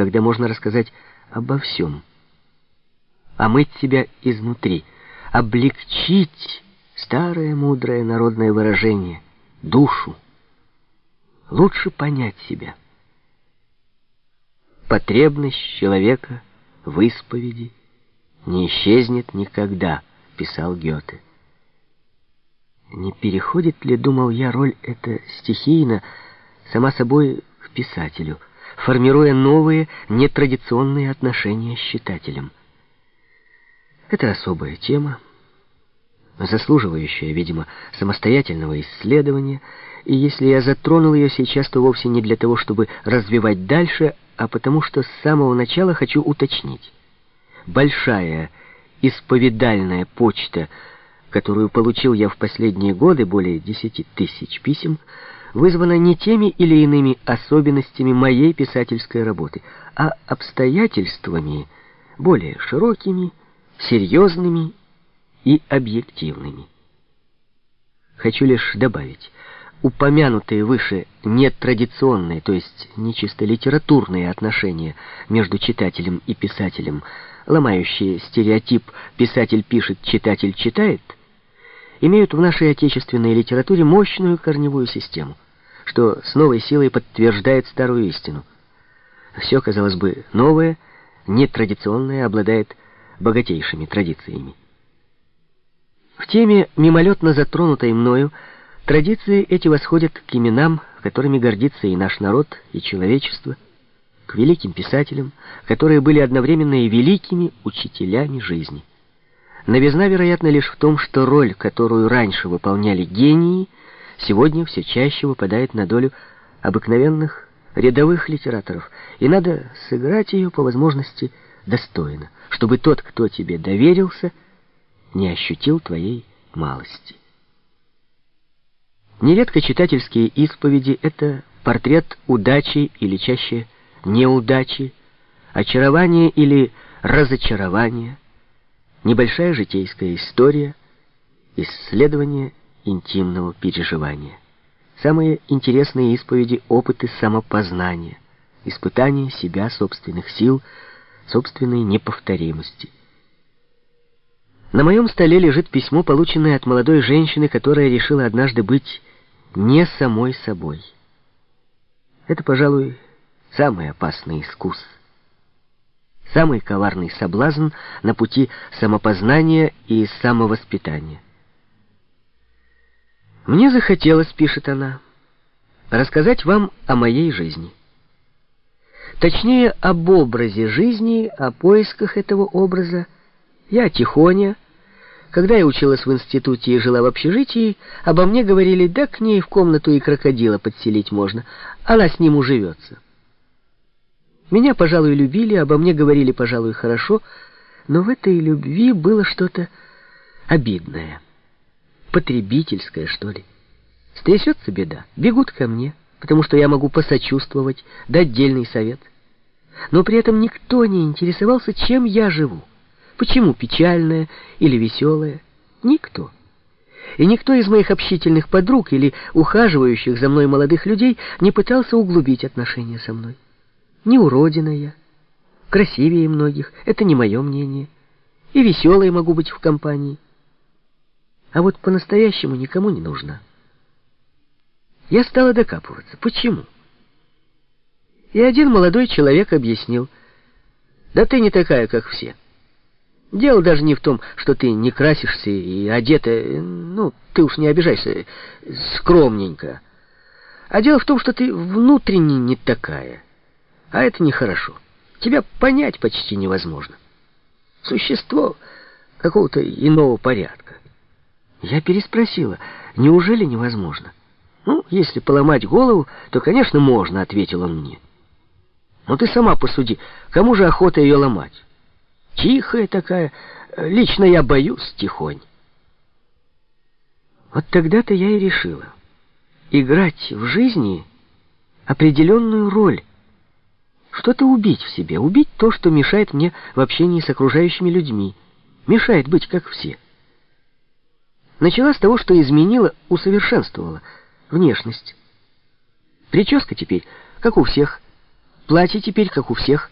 когда можно рассказать обо всем. Омыть себя изнутри, облегчить старое мудрое народное выражение, душу. Лучше понять себя. Потребность человека в исповеди не исчезнет никогда, писал Гёте. Не переходит ли, думал я, роль эта стихийно, сама собой, к писателю, формируя новые, нетрадиционные отношения с читателем? Это особая тема, заслуживающая, видимо, самостоятельного исследования, и если я затронул ее сейчас, то вовсе не для того, чтобы развивать дальше, а потому что с самого начала хочу уточнить. Большая исповедальная почта, которую получил я в последние годы, более десяти тысяч писем, вызвана не теми или иными особенностями моей писательской работы, а обстоятельствами более широкими, серьезными и объективными. Хочу лишь добавить, упомянутые выше нетрадиционные, то есть не чисто литературные отношения между читателем и писателем, ломающие стереотип «писатель пишет, читатель читает», имеют в нашей отечественной литературе мощную корневую систему, что с новой силой подтверждает старую истину. Все, казалось бы, новое, нетрадиционное обладает богатейшими традициями. В теме, мимолетно затронутой мною, традиции эти восходят к именам, которыми гордится и наш народ, и человечество, к великим писателям, которые были одновременно и великими учителями жизни. Новизна, вероятно, лишь в том, что роль, которую раньше выполняли гении, сегодня все чаще выпадает на долю обыкновенных рядовых литераторов, и надо сыграть ее по возможности достойно, чтобы тот, кто тебе доверился, не ощутил твоей малости. Нередко читательские исповеди — это портрет удачи или чаще неудачи, очарования или разочарования, небольшая житейская история, исследование интимного переживания. Самые интересные исповеди — опыты самопознания, испытания себя, собственных сил, собственной неповторимости — на моем столе лежит письмо, полученное от молодой женщины, которая решила однажды быть не самой собой. Это, пожалуй, самый опасный искус. Самый коварный соблазн на пути самопознания и самовоспитания. «Мне захотелось, — пишет она, — рассказать вам о моей жизни. Точнее, об образе жизни, о поисках этого образа, я тихоня, когда я училась в институте и жила в общежитии, обо мне говорили, да к ней в комнату и крокодила подселить можно, она с ним уживется. Меня, пожалуй, любили, обо мне говорили, пожалуй, хорошо, но в этой любви было что-то обидное, потребительское, что ли. Стрясется беда, бегут ко мне, потому что я могу посочувствовать, дать дельный совет. Но при этом никто не интересовался, чем я живу. Почему печальная или веселая? Никто. И никто из моих общительных подруг или ухаживающих за мной молодых людей не пытался углубить отношения со мной. Не уродина я, красивее многих, это не мое мнение. И веселой могу быть в компании. А вот по-настоящему никому не нужна. Я стала докапываться. Почему? И один молодой человек объяснил, да ты не такая, как все. Дело даже не в том, что ты не красишься и одета, ну, ты уж не обижайся, скромненько. А дело в том, что ты внутренне не такая. А это нехорошо. Тебя понять почти невозможно. Существо какого-то иного порядка. Я переспросила, неужели невозможно? Ну, если поломать голову, то, конечно, можно, ответил он мне. Но ты сама посуди, кому же охота ее ломать? Тихая такая. Лично я боюсь тихонь. Вот тогда-то я и решила. Играть в жизни определенную роль. Что-то убить в себе. Убить то, что мешает мне в общении с окружающими людьми. Мешает быть как все. Начала с того, что изменила, усовершенствовала внешность. Прическа теперь, как у всех, Платье теперь, как у всех.